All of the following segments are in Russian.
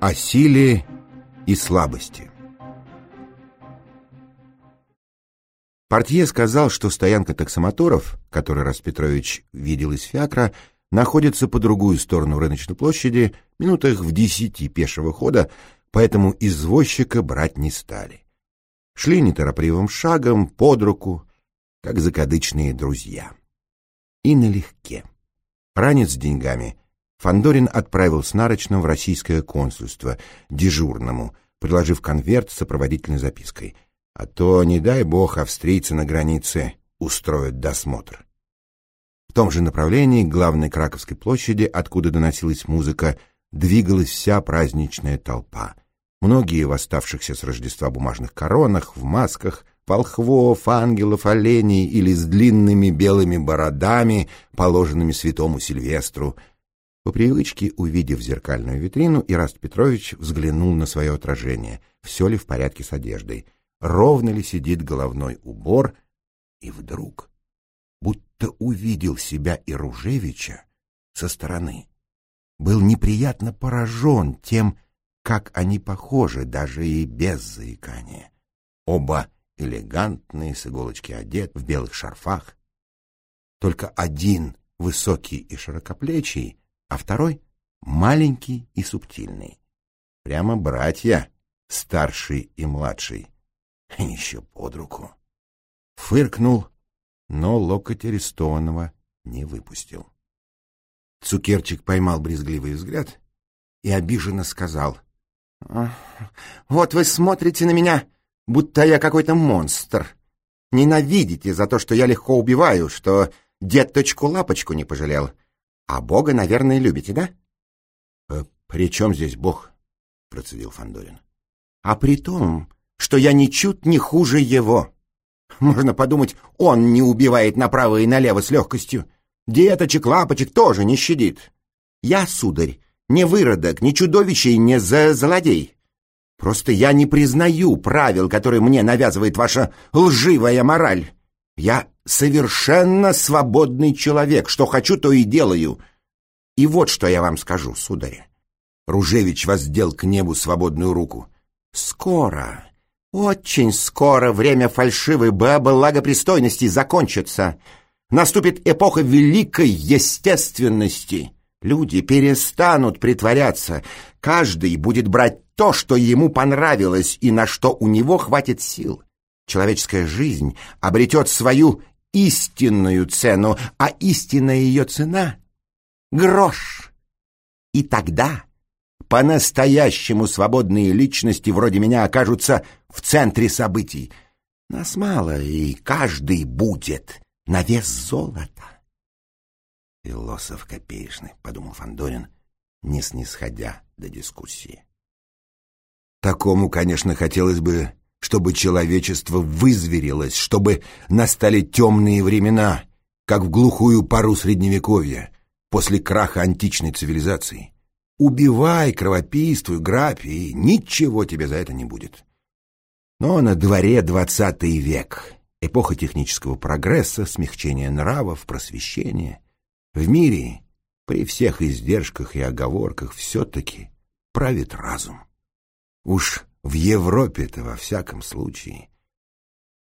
О силе и слабости Портье сказал, что стоянка таксомоторов, который Распетрович видел из Фиакра, находится по другую сторону рыночной площади, минутах в десяти пешего хода, поэтому извозчика брать не стали. Шли неторопливым шагом, под руку, как закадычные друзья. И налегке. Ранец с деньгами Фандорин отправил с в российское консульство, дежурному, предложив конверт с сопроводительной запиской. А то, не дай бог, австрийцы на границе устроят досмотр. В том же направлении, главной Краковской площади, откуда доносилась музыка, двигалась вся праздничная толпа. Многие в оставшихся с Рождества бумажных коронах, в масках, волхвов, ангелов, оленей или с длинными белыми бородами, положенными святому Сильвестру. По привычке, увидев зеркальную витрину, Ираст Петрович взглянул на свое отражение, все ли в порядке с одеждой, ровно ли сидит головной убор, и вдруг будто увидел себя и Ружевича со стороны. Был неприятно поражен тем, как они похожи, даже и без заикания. Оба элегантные, с иголочки одет, в белых шарфах. Только один высокий и широкоплечий, а второй маленький и субтильный. Прямо братья, старший и младший. Еще под руку. Фыркнул но локоть арестованного не выпустил. Цукерчик поймал брезгливый взгляд и обиженно сказал. — Вот вы смотрите на меня, будто я какой-то монстр. Ненавидите за то, что я легко убиваю, что деточку-лапочку не пожалел. А Бога, наверное, любите, да? «Э, — При чем здесь Бог? — процедил Фандорин. А при том, что я ничуть не хуже его. Можно подумать, он не убивает направо и налево с легкостью. Деточек, лапочек тоже не щадит. Я, сударь, не выродок, не чудовище и не за злодей. Просто я не признаю правил, которые мне навязывает ваша лживая мораль. Я совершенно свободный человек, что хочу, то и делаю. И вот что я вам скажу, сударь. Ружевич воздел к небу свободную руку. Скоро, очень скоро время фальшивой благопристойности закончится. Наступит эпоха великой естественности. Люди перестанут притворяться. Каждый будет брать то, что ему понравилось и на что у него хватит сил. Человеческая жизнь обретет свою истинную цену, а истинная ее цена — грош. И тогда по-настоящему свободные личности вроде меня окажутся в центре событий. Нас мало, и каждый будет на вес золота. Философ копеечный, — подумал Фандорин, не снисходя до дискуссии. Такому, конечно, хотелось бы, чтобы человечество вызверилось, чтобы настали темные времена, как в глухую пару Средневековья, после краха античной цивилизации. Убивай, кровопийствуй, грабь, и ничего тебе за это не будет. Но на дворе двадцатый век, эпоха технического прогресса, смягчения нравов, просвещения. В мире, при всех издержках и оговорках, все-таки правит разум. Уж в Европе-то во всяком случае.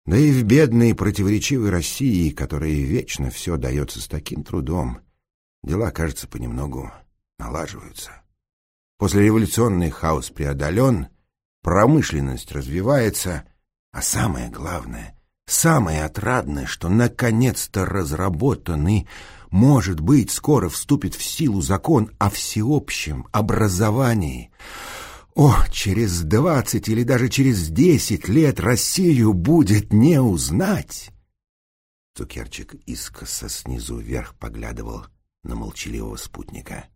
Да и в бедной противоречивой России, которой вечно все дается с таким трудом, дела, кажется, понемногу налаживаются. Послереволюционный хаос преодолен, промышленность развивается, а самое главное, самое отрадное, что наконец-то разработан и, может быть, скоро вступит в силу закон о всеобщем образовании. О, через двадцать или даже через десять лет Россию будет не узнать! Цукерчик искоса снизу вверх поглядывал на молчаливого спутника.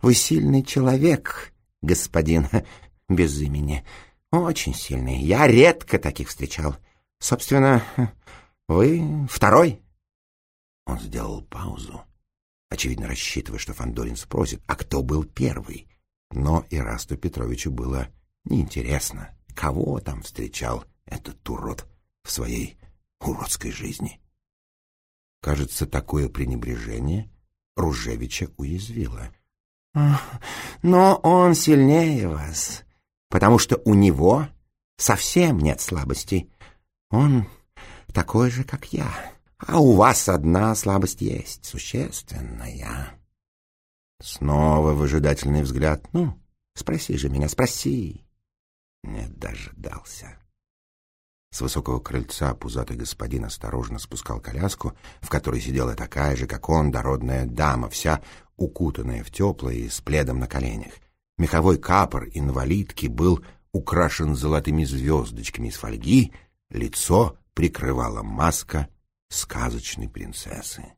Вы сильный человек, господин без имени. Очень сильный. Я редко таких встречал. Собственно, вы второй. Он сделал паузу, очевидно рассчитывая, что Фандорин спросит, а кто был первый. Но Ирасту Петровичу было неинтересно, кого там встречал этот урод в своей уродской жизни. Кажется, такое пренебрежение Ружевича уязвило. Но он сильнее вас, потому что у него совсем нет слабостей. Он такой же, как я. А у вас одна слабость есть, существенная. Снова выжидательный взгляд. Ну, спроси же меня, спроси. Не дождался. С высокого крыльца пузатый господин осторожно спускал коляску, в которой сидела такая же, как он, дородная дама, вся укутанная в теплое и с пледом на коленях. Меховой капор инвалидки был украшен золотыми звездочками из фольги, лицо прикрывала маска сказочной принцессы.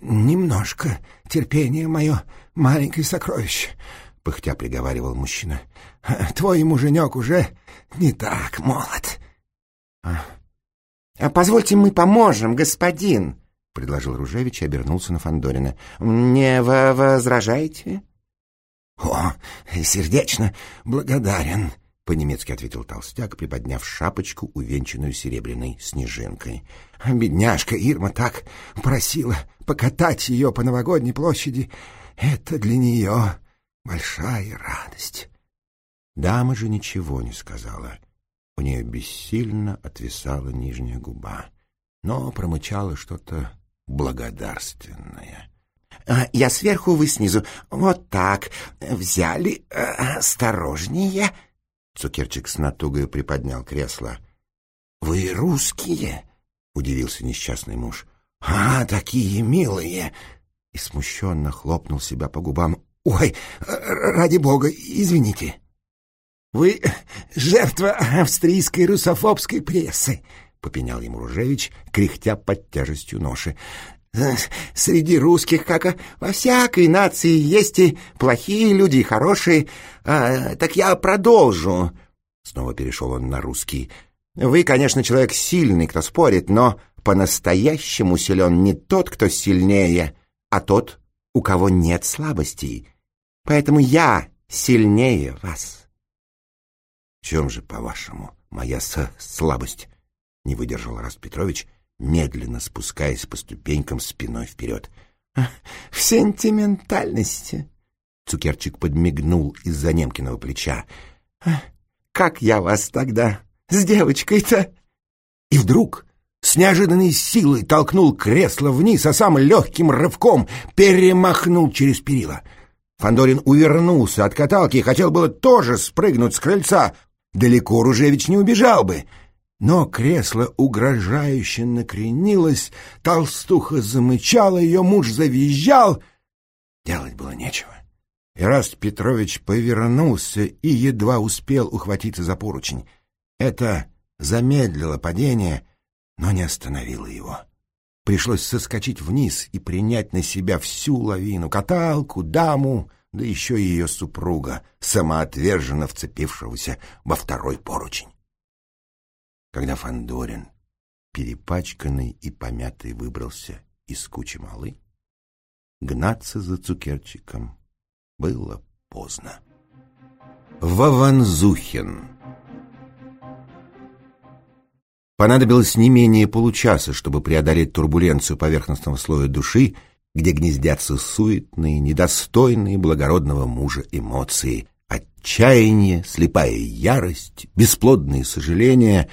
«Немножко терпения, мое маленькое сокровище», — пыхтя приговаривал мужчина. «Твой муженек уже не так молод». «А, а позвольте мы поможем, господин», — предложил Ружевич и обернулся на Фандорина. «Не возражаете?» «О, сердечно благодарен», — по-немецки ответил толстяк, приподняв шапочку, увенчанную серебряной снежинкой. «Бедняжка Ирма так просила покатать ее по новогодней площади. Это для нее большая радость». Дама же ничего не сказала. У нее бессильно отвисала нижняя губа, но промычала что-то благодарственное. А, «Я сверху, вы снизу. Вот так. Взяли. Э, осторожнее». Цукерчик с натугой приподнял кресло. «Вы русские?» — удивился несчастный муж. «А, такие милые!» И смущенно хлопнул себя по губам. «Ой, ради бога, извините!» «Вы жертва австрийской русофобской прессы!» — попенял ему Ружевич, кряхтя под тяжестью ноши. Среди русских, как во всякой нации, есть и плохие люди, и хорошие. А, так я продолжу. Снова перешел он на русский. Вы, конечно, человек сильный, кто спорит, но по-настоящему силен не тот, кто сильнее, а тот, у кого нет слабостей. Поэтому я сильнее вас. — В чем же, по-вашему, моя слабость? — не выдержал Раст Петрович — медленно спускаясь по ступенькам спиной вперед. — В сентиментальности! — Цукерчик подмигнул из-за Немкиного плеча. — Как я вас тогда с девочкой-то? И вдруг с неожиданной силой толкнул кресло вниз, а сам легким рывком перемахнул через перила. Фандорин увернулся от каталки и хотел было тоже спрыгнуть с крыльца. Далеко Ружевич не убежал бы — но кресло угрожающе накренилось, толстуха замычала, ее муж завизжал. Делать было нечего. Ираст Петрович повернулся и едва успел ухватиться за поручень. Это замедлило падение, но не остановило его. Пришлось соскочить вниз и принять на себя всю лавину, каталку, даму, да еще и ее супруга, самоотверженно вцепившегося во второй поручень когда Фандорин, перепачканный и помятый, выбрался из кучи малы, гнаться за цукерчиком было поздно. Ваванзухин Понадобилось не менее получаса, чтобы преодолеть турбуленцию поверхностного слоя души, где гнездятся суетные, недостойные благородного мужа эмоции, отчаяние, слепая ярость, бесплодные сожаления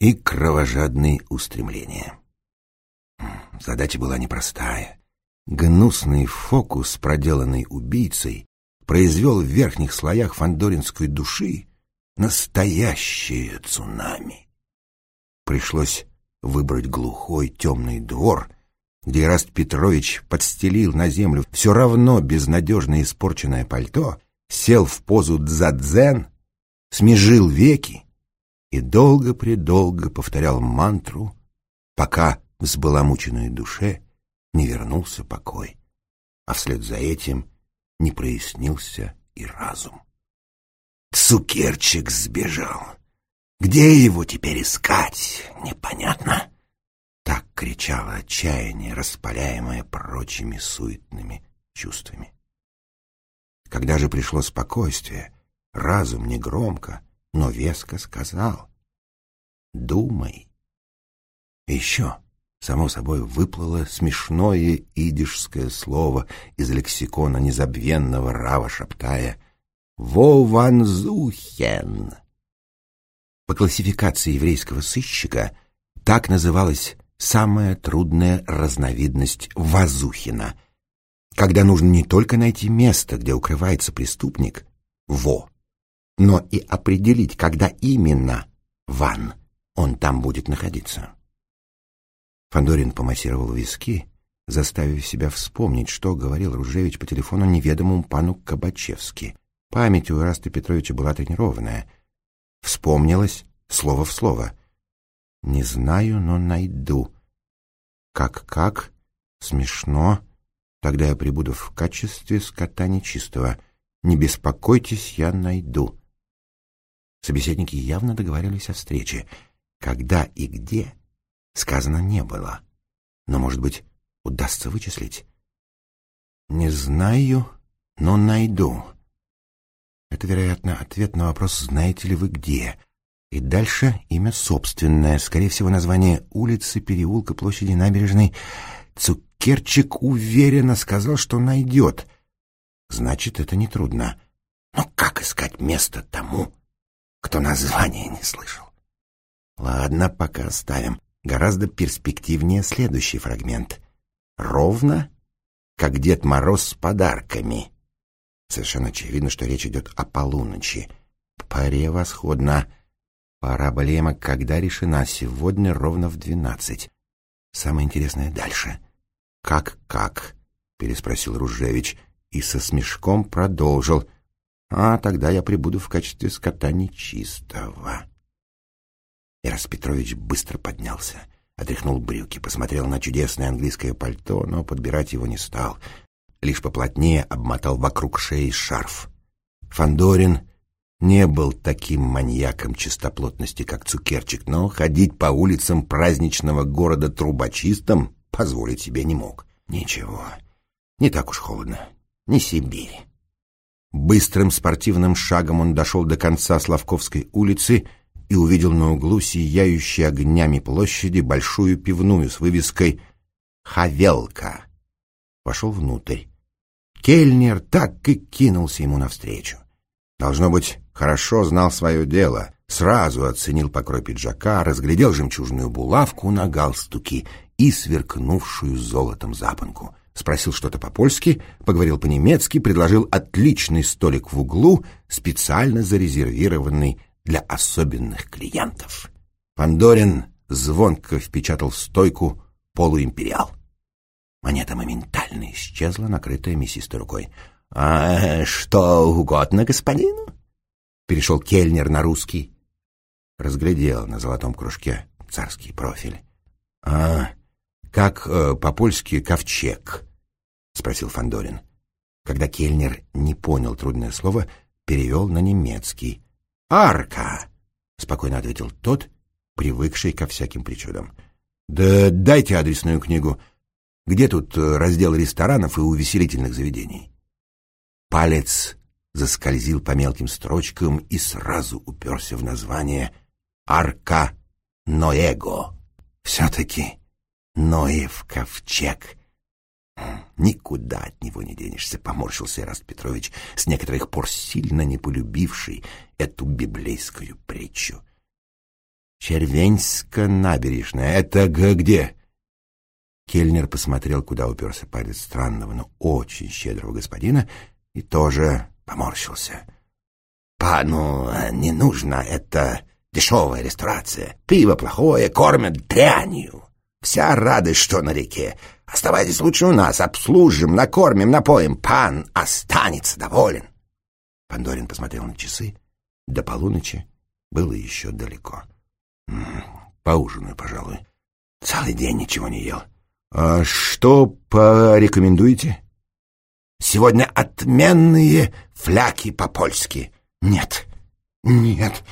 и кровожадные устремления. Задача была непростая. Гнусный фокус, проделанный убийцей, произвел в верхних слоях фандоринской души настоящее цунами. Пришлось выбрать глухой темный двор, где Ираст Петрович подстелил на землю все равно безнадежно испорченное пальто сел в позу дзадзен, смежил веки и долго-предолго повторял мантру, пока в сбаламученной душе не вернулся покой, а вслед за этим не прояснился и разум. Цукерчик сбежал. Где его теперь искать, непонятно. Так кричало отчаяние, распаляемое прочими суетными чувствами. Когда же пришло спокойствие, разум негромко, но веско сказал «Думай». Еще само собой выплыло смешное идишское слово из лексикона незабвенного Рава Шаптая «Вованзухен». По классификации еврейского сыщика так называлась самая трудная разновидность Вазухина, когда нужно не только найти место, где укрывается преступник, во, но и определить, когда именно, ван, он там будет находиться. Фандорин помассировал виски, заставив себя вспомнить, что говорил Ружевич по телефону неведомому пану Кабачевски. Память у Ираста Петровича была тренированная. Вспомнилось слово в слово. «Не знаю, но найду». «Как-как? Смешно. Тогда я прибуду в качестве скота нечистого. Не беспокойтесь, я найду». Собеседники явно договаривались о встрече. Когда и где сказано не было. Но, может быть, удастся вычислить? Не знаю, но найду. Это, вероятно, ответ на вопрос «Знаете ли вы где?». И дальше имя собственное, скорее всего, название улицы, переулка, площади, набережной. Цукерчик уверенно сказал, что найдет. Значит, это нетрудно. Но как искать место тому, кто название не слышал? Ладно, пока оставим. Гораздо перспективнее следующий фрагмент. Ровно, как Дед Мороз с подарками. Совершенно очевидно, что речь идет о полуночи. Превосходно. Проблема, когда решена, сегодня ровно в двенадцать. Самое интересное дальше. «Как-как?» — переспросил Ружевич и со смешком продолжил. «А тогда я прибуду в качестве скота нечистого». Ирас Петрович быстро поднялся, отряхнул брюки, посмотрел на чудесное английское пальто, но подбирать его не стал. Лишь поплотнее обмотал вокруг шеи шарф. Фандорин не был таким маньяком чистоплотности, как Цукерчик, но ходить по улицам праздничного города трубочистом позволить себе не мог. Ничего, не так уж холодно, не Сибирь. Быстрым спортивным шагом он дошел до конца Славковской улицы и увидел на углу сияющей огнями площади большую пивную с вывеской «Хавелка». Вошел внутрь. Кельнер так и кинулся ему навстречу. Должно быть, хорошо знал свое дело. Сразу оценил покрой пиджака, разглядел жемчужную булавку на галстуке и сверкнувшую золотом запонку. Спросил что-то по-польски, поговорил по-немецки, предложил отличный столик в углу, специально зарезервированный для особенных клиентов. Пандорин звонко впечатал в стойку полуимпериал. Монета моментально исчезла, накрытая мясистой рукой. «А что угодно господину?» Перешел кельнер на русский. Разглядел на золотом кружке царский профиль. «А как э, по-польски ковчег?» — спросил Фандорин. Когда кельнер не понял трудное слово, перевел на немецкий. «Арка!» — спокойно ответил тот, привыкший ко всяким причудам. «Да дайте адресную книгу. Где тут э, раздел ресторанов и увеселительных заведений?» Палец заскользил по мелким строчкам и сразу уперся в название «Арка Ноэго». Все-таки Ноев ковчег — Никуда от него не денешься, поморщился Ираст Петрович, с некоторых пор сильно не полюбивший эту библейскую притчу. Червеньска набережная. Это где? Кельнер посмотрел, куда уперся палец странного, но очень щедрого господина, и тоже поморщился. «Пану не нужно, это дешевая ресторация. Пиво плохое, кормят дрянью. Вся радость, что на реке. Оставайтесь лучше у нас, обслужим, накормим, напоим. Пан останется доволен. Пандорин посмотрел на часы. До полуночи было еще далеко. Поужинаю, пожалуй. Целый день ничего не ел. А что порекомендуете? Сегодня отменные фляки по-польски. Нет, нет,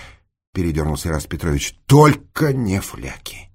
передернулся Раст Петрович, только не фляки.